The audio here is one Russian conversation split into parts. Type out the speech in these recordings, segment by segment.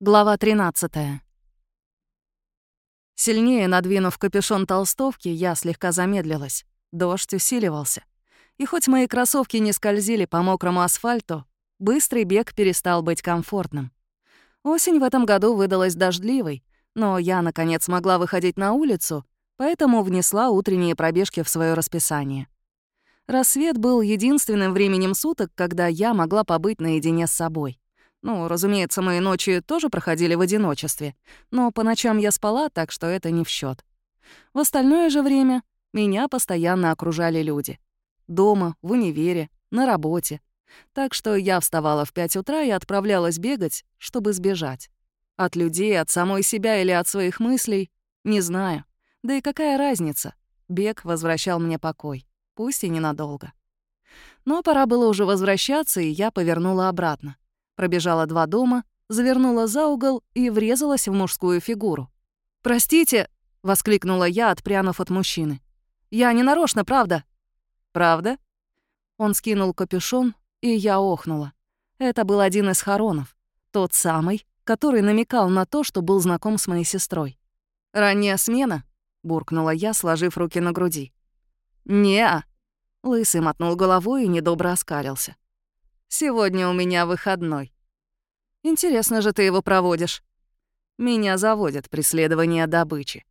Глава 13. Сильнее надвинув капюшон толстовки, я слегка замедлилась. Дождь усиливался. И хоть мои кроссовки не скользили по мокрому асфальту, быстрый бег перестал быть комфортным. Осень в этом году выдалась дождливой, но я, наконец, могла выходить на улицу, поэтому внесла утренние пробежки в свое расписание. Рассвет был единственным временем суток, когда я могла побыть наедине с собой. Ну, разумеется, мои ночи тоже проходили в одиночестве, но по ночам я спала, так что это не в счет. В остальное же время меня постоянно окружали люди. Дома, в универе, на работе. Так что я вставала в 5 утра и отправлялась бегать, чтобы сбежать. От людей, от самой себя или от своих мыслей — не знаю. Да и какая разница? Бег возвращал мне покой, пусть и ненадолго. Но пора было уже возвращаться, и я повернула обратно. Пробежала два дома, завернула за угол и врезалась в мужскую фигуру. «Простите!» — воскликнула я, отпрянув от мужчины. «Я не нарочно, правда?» «Правда?» Он скинул капюшон, и я охнула. Это был один из хоронов, тот самый, который намекал на то, что был знаком с моей сестрой. «Ранняя смена?» — буркнула я, сложив руки на груди. «Не-а!» — Лысый мотнул головой и недобро оскалился. Сегодня у меня выходной. Интересно же ты его проводишь. Меня заводят преследование добычи.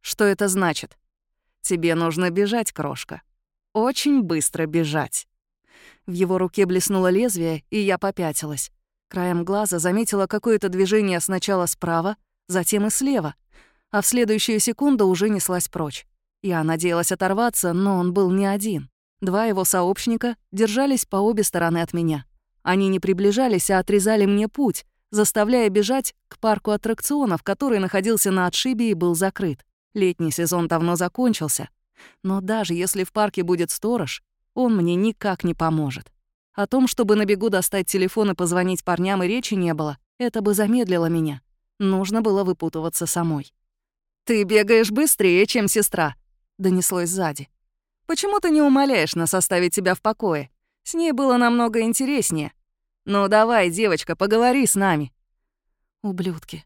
Что это значит? Тебе нужно бежать, крошка. Очень быстро бежать. В его руке блеснуло лезвие, и я попятилась. Краем глаза заметила какое-то движение сначала справа, затем и слева, а в следующую секунду уже неслась прочь. Я надеялась оторваться, но он был не один. Два его сообщника держались по обе стороны от меня. Они не приближались, а отрезали мне путь, заставляя бежать к парку аттракционов, который находился на отшибе и был закрыт. Летний сезон давно закончился. Но даже если в парке будет сторож, он мне никак не поможет. О том, чтобы на бегу достать телефон и позвонить парням, и речи не было. Это бы замедлило меня. Нужно было выпутываться самой. «Ты бегаешь быстрее, чем сестра», — донеслось сзади. Почему ты не умоляешь нас оставить тебя в покое? С ней было намного интереснее. Ну давай, девочка, поговори с нами». Ублюдки.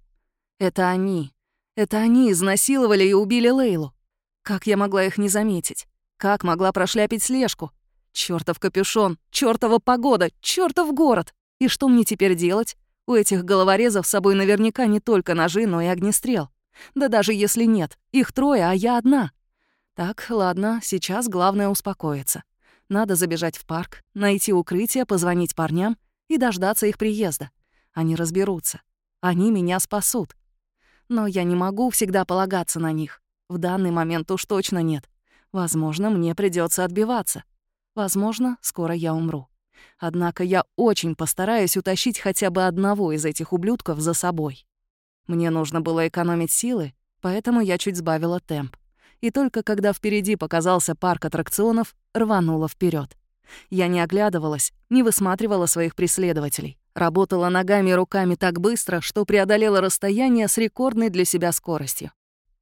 Это они. Это они изнасиловали и убили Лейлу. Как я могла их не заметить? Как могла прошляпить слежку? Чёртов капюшон, чёртова погода, чёртов город. И что мне теперь делать? У этих головорезов с собой наверняка не только ножи, но и огнестрел. Да даже если нет, их трое, а я одна. Так, ладно, сейчас главное успокоиться. Надо забежать в парк, найти укрытие, позвонить парням и дождаться их приезда. Они разберутся. Они меня спасут. Но я не могу всегда полагаться на них. В данный момент уж точно нет. Возможно, мне придется отбиваться. Возможно, скоро я умру. Однако я очень постараюсь утащить хотя бы одного из этих ублюдков за собой. Мне нужно было экономить силы, поэтому я чуть сбавила темп и только когда впереди показался парк аттракционов, рванула вперед. Я не оглядывалась, не высматривала своих преследователей. Работала ногами и руками так быстро, что преодолела расстояние с рекордной для себя скоростью.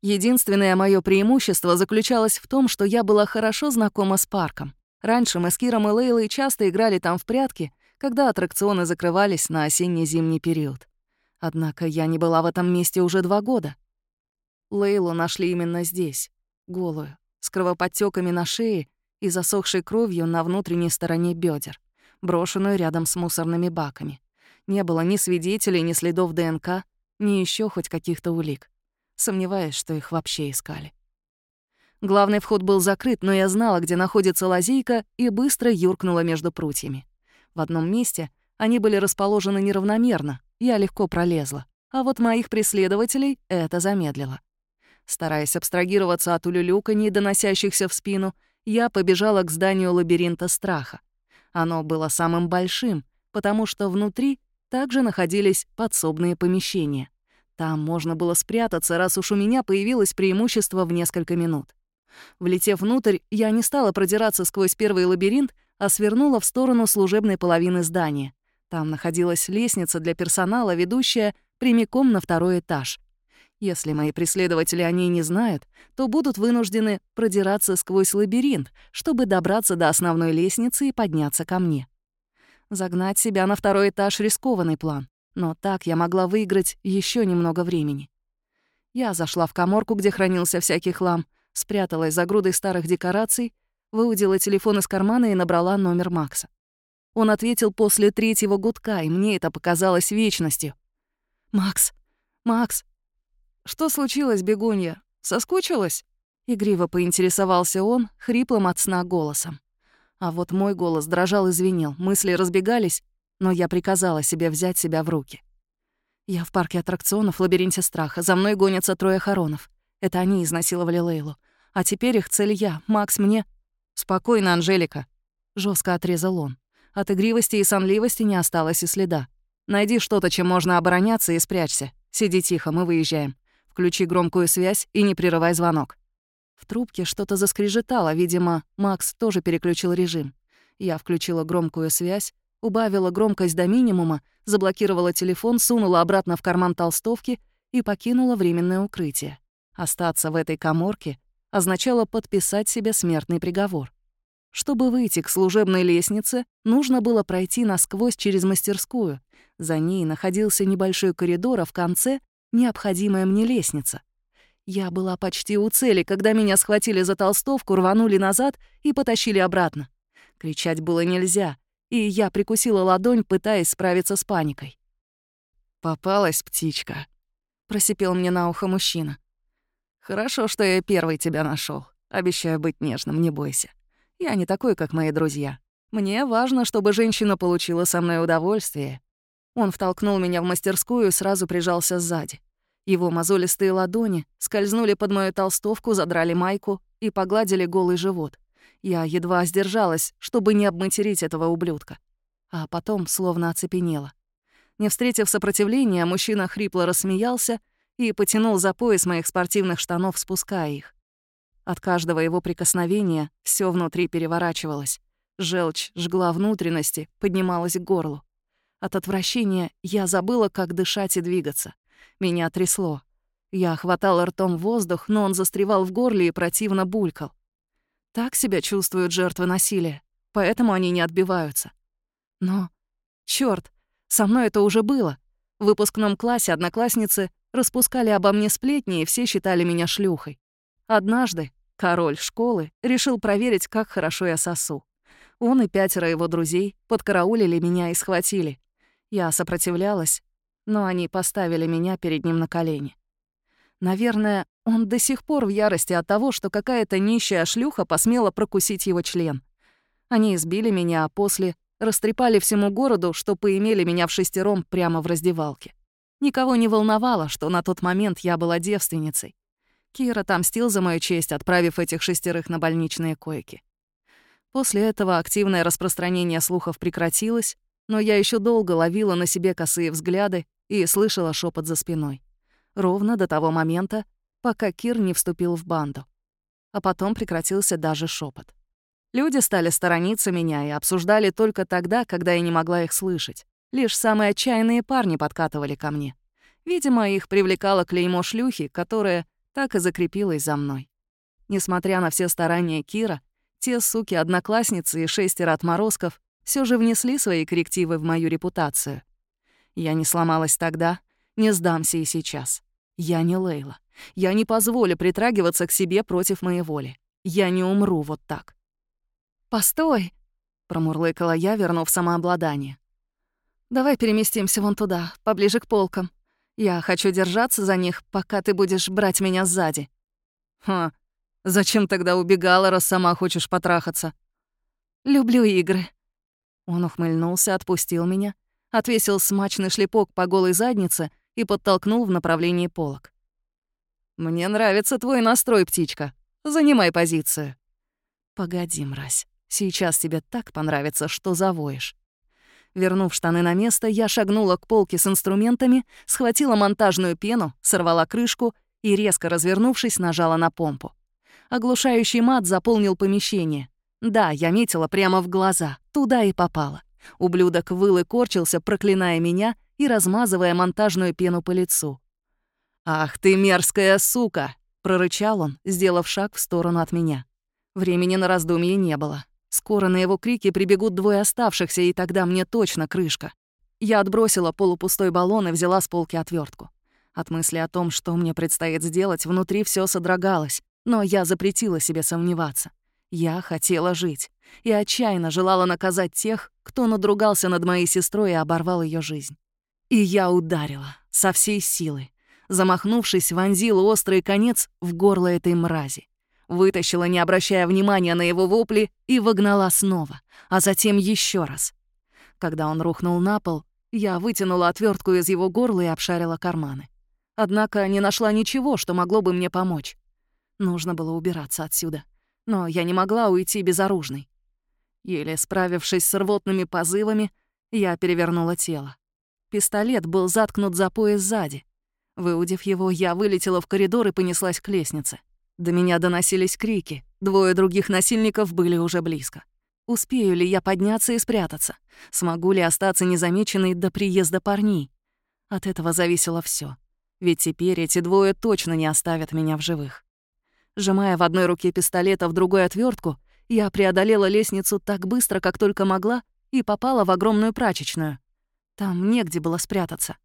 Единственное мое преимущество заключалось в том, что я была хорошо знакома с парком. Раньше мы с Киром и Лейлой часто играли там в прятки, когда аттракционы закрывались на осенне-зимний период. Однако я не была в этом месте уже два года. Лейлу нашли именно здесь, голую, с кровоподтеками на шее и засохшей кровью на внутренней стороне бедер, брошенную рядом с мусорными баками. Не было ни свидетелей, ни следов ДНК, ни еще хоть каких-то улик. Сомневаюсь, что их вообще искали. Главный вход был закрыт, но я знала, где находится лазейка, и быстро юркнула между прутьями. В одном месте они были расположены неравномерно, я легко пролезла. А вот моих преследователей это замедлило. Стараясь абстрагироваться от улюлюканий, доносящихся в спину, я побежала к зданию лабиринта страха. Оно было самым большим, потому что внутри также находились подсобные помещения. Там можно было спрятаться, раз уж у меня появилось преимущество в несколько минут. Влетев внутрь, я не стала продираться сквозь первый лабиринт, а свернула в сторону служебной половины здания. Там находилась лестница для персонала, ведущая прямиком на второй этаж. Если мои преследователи о ней не знают, то будут вынуждены продираться сквозь лабиринт, чтобы добраться до основной лестницы и подняться ко мне. Загнать себя на второй этаж — рискованный план. Но так я могла выиграть еще немного времени. Я зашла в коморку, где хранился всякий хлам, спряталась за грудой старых декораций, выудила телефон из кармана и набрала номер Макса. Он ответил после третьего гудка, и мне это показалось вечностью. «Макс! Макс!» «Что случилось, бегунья? Соскучилась?» Игриво поинтересовался он, хриплым от сна голосом. А вот мой голос дрожал и звенел, мысли разбегались, но я приказала себе взять себя в руки. Я в парке аттракционов в лабиринте страха. За мной гонятся трое хоронов. Это они изнасиловали Лейлу. А теперь их цель я. Макс мне... «Спокойно, Анжелика», — жестко отрезал он. От игривости и сонливости не осталось и следа. «Найди что-то, чем можно обороняться, и спрячься. Сиди тихо, мы выезжаем. Включи громкую связь и не прерывай звонок». В трубке что-то заскрежетало, видимо, Макс тоже переключил режим. Я включила громкую связь, убавила громкость до минимума, заблокировала телефон, сунула обратно в карман толстовки и покинула временное укрытие. Остаться в этой коморке означало подписать себе смертный приговор. Чтобы выйти к служебной лестнице, нужно было пройти насквозь через мастерскую. За ней находился небольшой коридор, а в конце — необходимая мне лестница. Я была почти у цели, когда меня схватили за толстовку, рванули назад и потащили обратно. Кричать было нельзя, и я прикусила ладонь, пытаясь справиться с паникой. «Попалась птичка», — просипел мне на ухо мужчина. «Хорошо, что я первый тебя нашел. Обещаю быть нежным, не бойся. Я не такой, как мои друзья. Мне важно, чтобы женщина получила со мной удовольствие». Он втолкнул меня в мастерскую и сразу прижался сзади. Его мозолистые ладони скользнули под мою толстовку, задрали майку и погладили голый живот. Я едва сдержалась, чтобы не обматерить этого ублюдка. А потом словно оцепенела. Не встретив сопротивления, мужчина хрипло рассмеялся и потянул за пояс моих спортивных штанов, спуская их. От каждого его прикосновения все внутри переворачивалось. Желчь жгла внутренности, поднималась к горлу. От отвращения я забыла, как дышать и двигаться. Меня трясло. Я хватала ртом воздух, но он застревал в горле и противно булькал. Так себя чувствуют жертвы насилия, поэтому они не отбиваются. Но, чёрт, со мной это уже было. В выпускном классе одноклассницы распускали обо мне сплетни, и все считали меня шлюхой. Однажды король школы решил проверить, как хорошо я сосу. Он и пятеро его друзей подкараулили меня и схватили. Я сопротивлялась, но они поставили меня перед ним на колени. Наверное, он до сих пор в ярости от того, что какая-то нищая шлюха посмела прокусить его член. Они избили меня, а после растрепали всему городу, что поимели меня в шестером прямо в раздевалке. Никого не волновало, что на тот момент я была девственницей. Кира отомстил за мою честь, отправив этих шестерых на больничные койки. После этого активное распространение слухов прекратилось, но я еще долго ловила на себе косые взгляды и слышала шепот за спиной. Ровно до того момента, пока Кир не вступил в банду. А потом прекратился даже шепот. Люди стали сторониться меня и обсуждали только тогда, когда я не могла их слышать. Лишь самые отчаянные парни подкатывали ко мне. Видимо, их привлекало клеймо шлюхи, которое так и закрепилось за мной. Несмотря на все старания Кира, те суки-одноклассницы и шестеро отморозков все же внесли свои коррективы в мою репутацию. Я не сломалась тогда, не сдамся и сейчас. Я не Лейла. Я не позволю притрагиваться к себе против моей воли. Я не умру вот так. «Постой!» — промурлыкала я, вернув самообладание. «Давай переместимся вон туда, поближе к полкам. Я хочу держаться за них, пока ты будешь брать меня сзади». «Ха, зачем тогда убегала, раз сама хочешь потрахаться?» «Люблю игры». Он ухмыльнулся, отпустил меня отвесил смачный шлепок по голой заднице и подтолкнул в направлении полок. «Мне нравится твой настрой, птичка. Занимай позицию». «Погоди, мразь. Сейчас тебе так понравится, что завоешь». Вернув штаны на место, я шагнула к полке с инструментами, схватила монтажную пену, сорвала крышку и, резко развернувшись, нажала на помпу. Оглушающий мат заполнил помещение. Да, я метила прямо в глаза, туда и попала. Ублюдок выл и корчился, проклиная меня и размазывая монтажную пену по лицу. «Ах ты мерзкая сука!» — прорычал он, сделав шаг в сторону от меня. Времени на раздумье не было. Скоро на его крики прибегут двое оставшихся, и тогда мне точно крышка. я отбросила полупустой баллон и взяла с полки отвертку. От мысли о том, что мне предстоит сделать, внутри все содрогалось, но я запретила себе сомневаться. Я хотела жить и отчаянно желала наказать тех, кто надругался над моей сестрой и оборвал ее жизнь. И я ударила со всей силы, замахнувшись, вонзила острый конец в горло этой мрази. Вытащила, не обращая внимания на его вопли, и вогнала снова, а затем еще раз. Когда он рухнул на пол, я вытянула отвертку из его горла и обшарила карманы. Однако не нашла ничего, что могло бы мне помочь. Нужно было убираться отсюда. Но я не могла уйти безоружной. Еле справившись с рвотными позывами, я перевернула тело. Пистолет был заткнут за пояс сзади. Выудив его, я вылетела в коридор и понеслась к лестнице. До меня доносились крики. Двое других насильников были уже близко. Успею ли я подняться и спрятаться? Смогу ли остаться незамеченной до приезда парней? От этого зависело все. Ведь теперь эти двое точно не оставят меня в живых. Сжимая в одной руке пистолет, а в другой отвертку, я преодолела лестницу так быстро, как только могла, и попала в огромную прачечную. Там негде было спрятаться.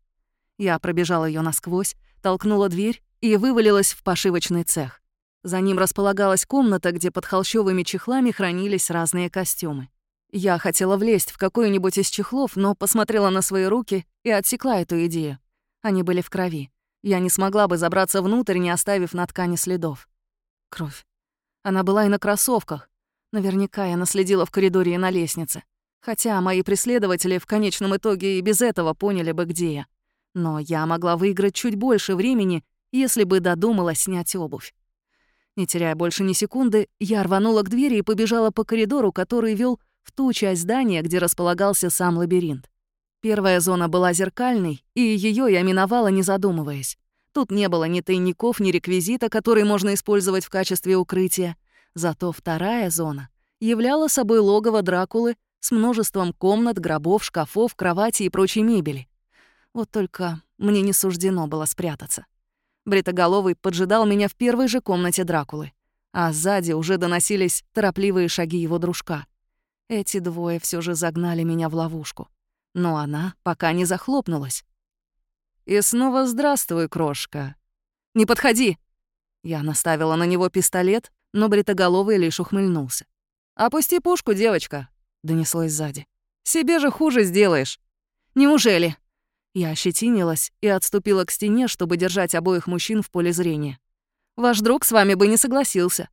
Я пробежала ее насквозь, толкнула дверь и вывалилась в пошивочный цех. За ним располагалась комната, где под холщовыми чехлами хранились разные костюмы. Я хотела влезть в какой-нибудь из чехлов, но посмотрела на свои руки и отсекла эту идею. Они были в крови. Я не смогла бы забраться внутрь, не оставив на ткани следов. Кровь. Она была и на кроссовках. Наверняка я наследила в коридоре и на лестнице. Хотя мои преследователи в конечном итоге и без этого поняли бы, где я. Но я могла выиграть чуть больше времени, если бы додумалась снять обувь. Не теряя больше ни секунды, я рванула к двери и побежала по коридору, который вел в ту часть здания, где располагался сам лабиринт. Первая зона была зеркальной, и ее я миновала, не задумываясь. Тут не было ни тайников, ни реквизита, который можно использовать в качестве укрытия. Зато вторая зона являла собой логово Дракулы с множеством комнат, гробов, шкафов, кровати и прочей мебели. Вот только мне не суждено было спрятаться. Бритоголовый поджидал меня в первой же комнате Дракулы, а сзади уже доносились торопливые шаги его дружка. Эти двое все же загнали меня в ловушку. Но она пока не захлопнулась. «И снова здравствуй, крошка!» «Не подходи!» Я наставила на него пистолет, но бритоголовый лишь ухмыльнулся. «Опусти пушку, девочка!» — донеслось сзади. «Себе же хуже сделаешь!» «Неужели?» Я ощетинилась и отступила к стене, чтобы держать обоих мужчин в поле зрения. «Ваш друг с вами бы не согласился».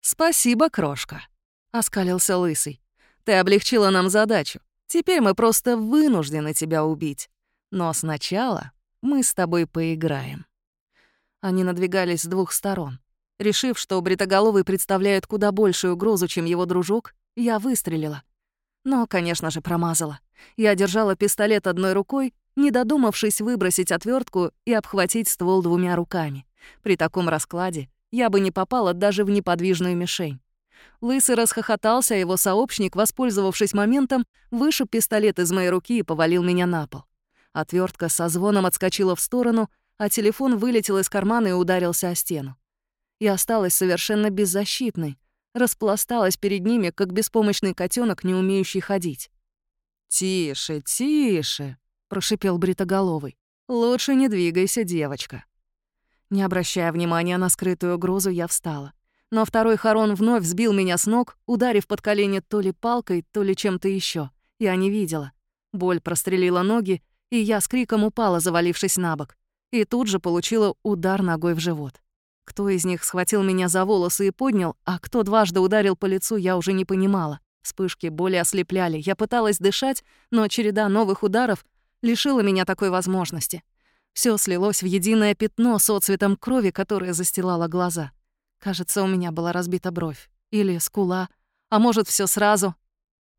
«Спасибо, крошка», — оскалился Лысый. «Ты облегчила нам задачу. Теперь мы просто вынуждены тебя убить. Но сначала мы с тобой поиграем». Они надвигались с двух сторон. Решив, что Бритоголовый представляет куда большую угрозу, чем его дружок, я выстрелила. Но, конечно же, промазала. Я держала пистолет одной рукой, не додумавшись выбросить отвертку и обхватить ствол двумя руками. При таком раскладе я бы не попала даже в неподвижную мишень. Лысый расхохотался, а его сообщник, воспользовавшись моментом, вышиб пистолет из моей руки и повалил меня на пол. Отвертка со звоном отскочила в сторону, а телефон вылетел из кармана и ударился о стену. Я осталась совершенно беззащитной, распласталась перед ними, как беспомощный котенок, не умеющий ходить. «Тише, тише!» — прошипел Бритоголовый. «Лучше не двигайся, девочка». Не обращая внимания на скрытую угрозу, я встала. Но второй Харон вновь сбил меня с ног, ударив под колени то ли палкой, то ли чем-то еще. Я не видела. Боль прострелила ноги, и я с криком упала, завалившись на бок. И тут же получила удар ногой в живот. Кто из них схватил меня за волосы и поднял, а кто дважды ударил по лицу, я уже не понимала. Вспышки боли ослепляли. Я пыталась дышать, но череда новых ударов лишила меня такой возможности. Все слилось в единое пятно с отцветом крови, которое застилало глаза. Кажется, у меня была разбита бровь. Или скула. А может, все сразу.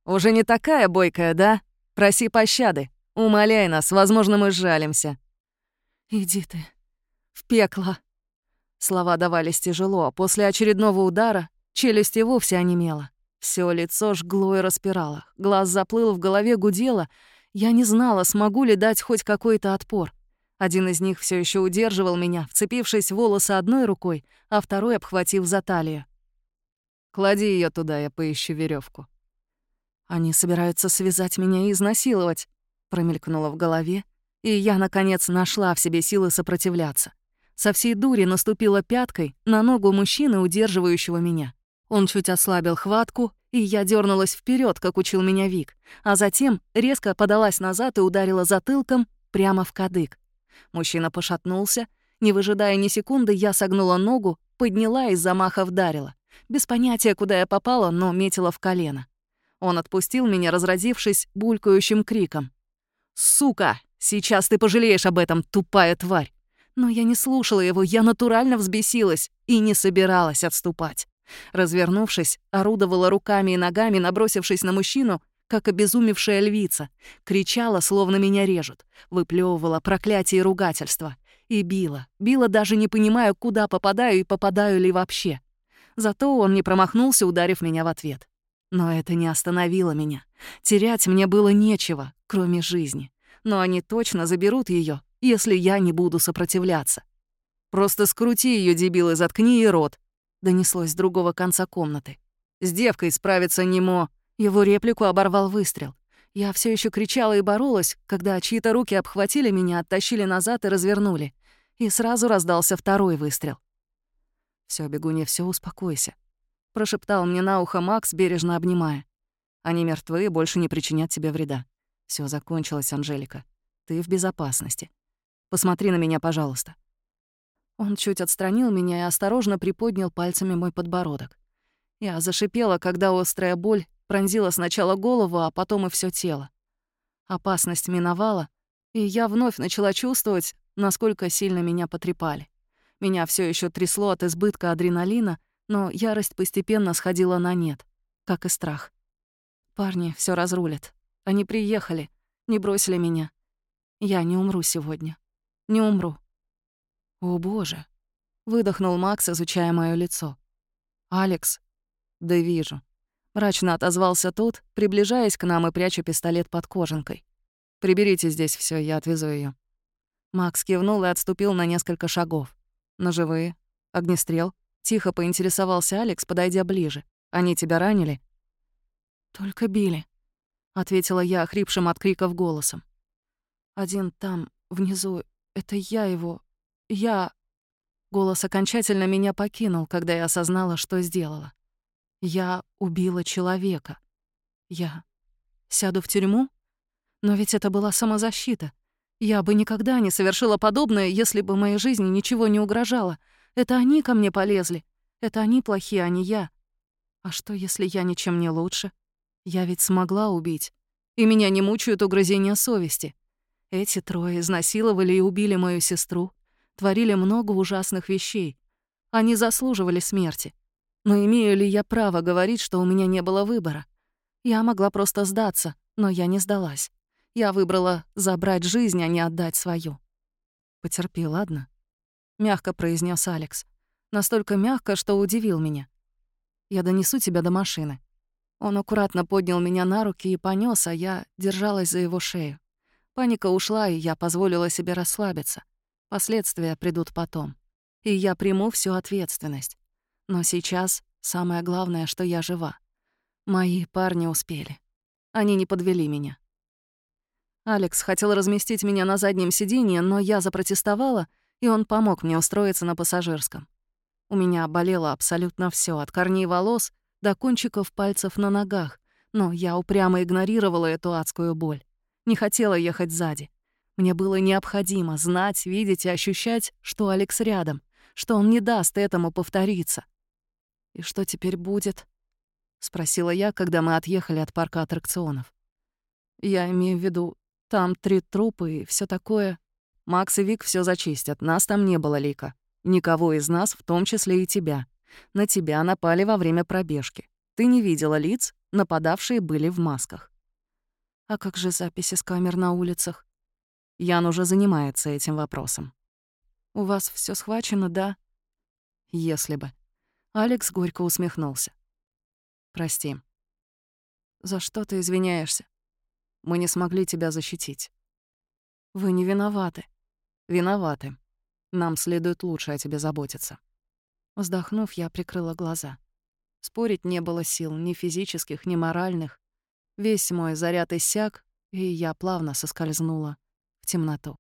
«Уже не такая бойкая, да? Проси пощады. Умоляй нас, возможно, мы жалимся». «Иди ты. В пекло». Слова давались тяжело, а после очередного удара челюсть и вовсе онемела. Все лицо жгло и распирало, глаз заплыл, в голове гудело — я не знала, смогу ли дать хоть какой-то отпор. Один из них все еще удерживал меня, вцепившись в волосы одной рукой, а второй обхватив за талию. «Клади ее туда, я поищу веревку. Они собираются связать меня и изнасиловать. Промелькнуло в голове, и я, наконец, нашла в себе силы сопротивляться. Со всей дури наступила пяткой на ногу мужчины, удерживающего меня. Он чуть ослабил хватку, и я дернулась вперед, как учил меня Вик, а затем резко подалась назад и ударила затылком прямо в кадык. Мужчина пошатнулся. Не выжидая ни секунды, я согнула ногу, подняла и с замаха вдарила. Без понятия, куда я попала, но метила в колено. Он отпустил меня, разразившись булькающим криком. «Сука! Сейчас ты пожалеешь об этом, тупая тварь!» Но я не слушала его, я натурально взбесилась и не собиралась отступать. Развернувшись, орудовала руками и ногами, набросившись на мужчину, как обезумевшая львица, кричала, словно меня режут, выплевывала проклятие и ругательства. И била, била, даже не понимая, куда попадаю и попадаю ли вообще. Зато он не промахнулся, ударив меня в ответ. Но это не остановило меня. Терять мне было нечего, кроме жизни. Но они точно заберут ее, если я не буду сопротивляться. «Просто скрути ее, дебил, и заткни ей рот», — донеслось с другого конца комнаты. «С девкой справиться не мо...» Его реплику оборвал выстрел. Я все еще кричала и боролась, когда чьи-то руки обхватили меня, оттащили назад и развернули. И сразу раздался второй выстрел. Все, бегунья, все, успокойся», — прошептал мне на ухо Макс, бережно обнимая. «Они мертвы и больше не причинят тебе вреда. Все закончилось, Анжелика. Ты в безопасности. Посмотри на меня, пожалуйста». Он чуть отстранил меня и осторожно приподнял пальцами мой подбородок. Я зашипела, когда острая боль пронзила сначала голову, а потом и все тело. Опасность миновала, и я вновь начала чувствовать, насколько сильно меня потрепали. Меня все еще трясло от избытка адреналина, но ярость постепенно сходила на нет, как и страх. Парни все разрулят. Они приехали, не бросили меня. Я не умру сегодня. Не умру. «О, боже!» — выдохнул Макс, изучая моё лицо. «Алекс?» «Да вижу». Мрачно отозвался тот, приближаясь к нам и пряча пистолет под кожанкой. «Приберите здесь все, я отвезу ее. Макс кивнул и отступил на несколько шагов. «Ножевые? Огнестрел?» Тихо поинтересовался Алекс, подойдя ближе. «Они тебя ранили?» «Только били», — ответила я охрипшим от криков голосом. «Один там, внизу, это я его... Я...» Голос окончательно меня покинул, когда я осознала, что сделала. Я убила человека. Я сяду в тюрьму? Но ведь это была самозащита. Я бы никогда не совершила подобное, если бы моей жизни ничего не угрожало. Это они ко мне полезли. Это они плохие, а не я. А что, если я ничем не лучше? Я ведь смогла убить. И меня не мучают угрызения совести. Эти трое изнасиловали и убили мою сестру, творили много ужасных вещей. Они заслуживали смерти. Но имею ли я право говорить, что у меня не было выбора? Я могла просто сдаться, но я не сдалась. Я выбрала забрать жизнь, а не отдать свою. «Потерпи, ладно?» — мягко произнес Алекс. Настолько мягко, что удивил меня. «Я донесу тебя до машины». Он аккуратно поднял меня на руки и понес, а я держалась за его шею. Паника ушла, и я позволила себе расслабиться. Последствия придут потом. И я приму всю ответственность. Но сейчас самое главное, что я жива. Мои парни успели. Они не подвели меня. Алекс хотел разместить меня на заднем сиденье, но я запротестовала, и он помог мне устроиться на пассажирском. У меня болело абсолютно все, от корней волос до кончиков пальцев на ногах, но я упрямо игнорировала эту адскую боль. Не хотела ехать сзади. Мне было необходимо знать, видеть и ощущать, что Алекс рядом, что он не даст этому повториться. «И что теперь будет?» — спросила я, когда мы отъехали от парка аттракционов. «Я имею в виду, там три трупа и все такое. Макс и Вик все зачистят, нас там не было, Лика. Никого из нас, в том числе и тебя. На тебя напали во время пробежки. Ты не видела лиц, нападавшие были в масках. А как же записи с камер на улицах? Ян уже занимается этим вопросом. У вас все схвачено, да? Если бы. Алекс горько усмехнулся. Прости. За что ты извиняешься? Мы не смогли тебя защитить. Вы не виноваты. Виноваты. Нам следует лучше о тебе заботиться. Вздохнув, я прикрыла глаза. Спорить не было сил, ни физических, ни моральных. Весь мой заряд иссяк, и я плавно соскользнула в темноту.